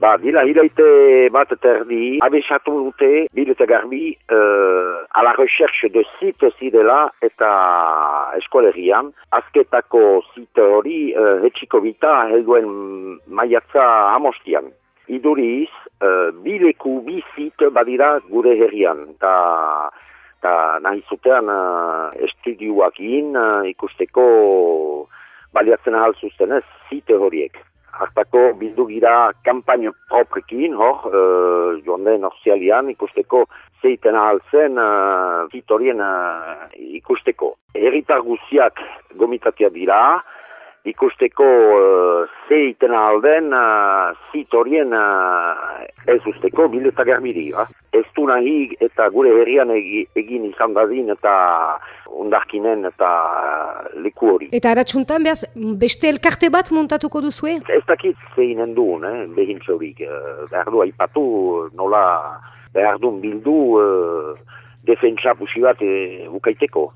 Ba, dila hilaite bat eta erdi, abesatu dute, bil eta garbi, uh, a la recherche de site zidela eta eskolerian, azketako site hori uh, etxiko bita helduen maiatza amostian. Iduriz, uh, bileku bi site badira gure herrian, eta eta nahi zutean uh, estudioak in, uh, ikusteko baliatzen ahal zuztenez, site horiek hartako bildu gira kampaino proprekin, hor, uh, joan den orzialian ikusteko zeiten ahal zen uh, ikusteko. Erritar guziak gomitatia dira, ikusteko uh, zeiten alden uh, zitorien uh, ez usteko bileta gerbiri. Ba? Ez du nahi eta gure herrian egin izan dadin eta ondarkinen eta leku hori. Eta aratsuntan behaz, beste elkarte bat montatuko duzue? Ez dakit zeinen duen, eh, behin txorik. Uh, behar du haipatu nola behar duen bildu uh, defentsa pusi bat uh, bukaiteko.